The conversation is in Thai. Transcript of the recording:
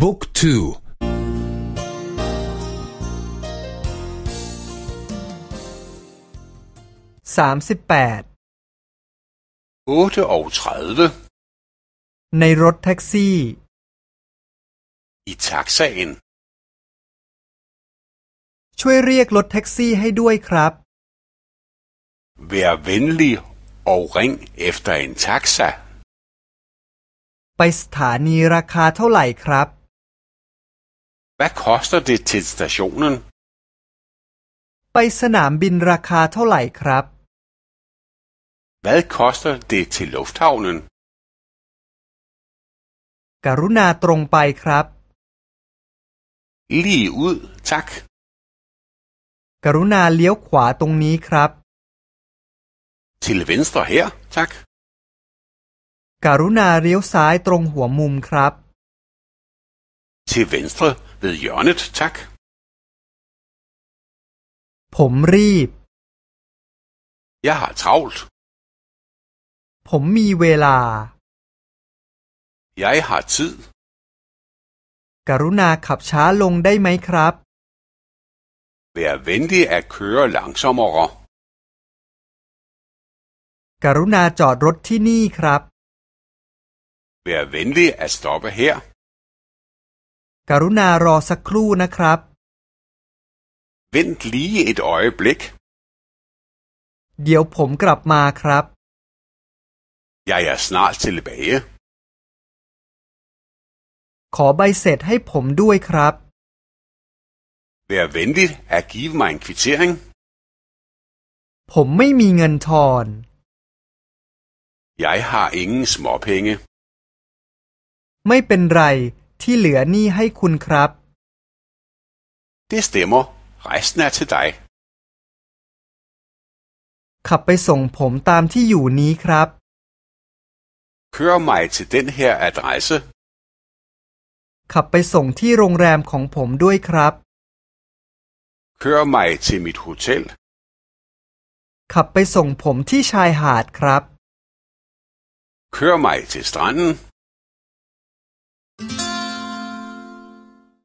บุ๊กทูสามสิบแปดในรถแท็กซี่ i taxaen ช่วยเรียกรถแท็กซี่ให้ด้วยครับ Vær venlig og ring efter en taxa. ไปสถานีราคาเท่าไหร่ครับ Hvad koster det til stationen? ไปสนามบินราคาเท่าไหร่ครับ Hvad koster det til lufthavnen? กรุณาตรงไปครับ Lige ud, tak. กรุณาเลี้ยวขวาตรงนี้ครับ Til venstre her, tak. กรุณาเลี้ยวซ้ายตรงหัวมุมครับ Til venstre ved hjørnet, tak. ผมรีบ Jeg har travlt. ผมมีเวลา Jeg har tid. กรุณาขับช้าลงได้ไหมครับ Vær venlig at køre langsommere. กรุณาจอดรถที่นี่ครับ Vær venlig at stoppe her. กรุณารอสักครู่นะครับ Vent lige et øjeblik. เดี๋ยวผมกลับมาครับ Jeg er snart tilbage. ขอใบเสร็จให้ผมด้วยครับ Vær venlig at give mig en kvittering. ผมไม่มีเงินทอน Jeg har ingen småpenge. ไม่เป็นไร ที่เหลือนี่ให้คุณครับ Det stemmer. Resten er til dig. ขับไปส่งผมตามที่อยู่นี้ครับ Kør mig til den her adresse. ขับไปส่งที่โรงแรมของผมด้วยครับ Kør mig til mit hotel. ขับไปส่งผมที่ชายหาดครับ Kør mig til stranden.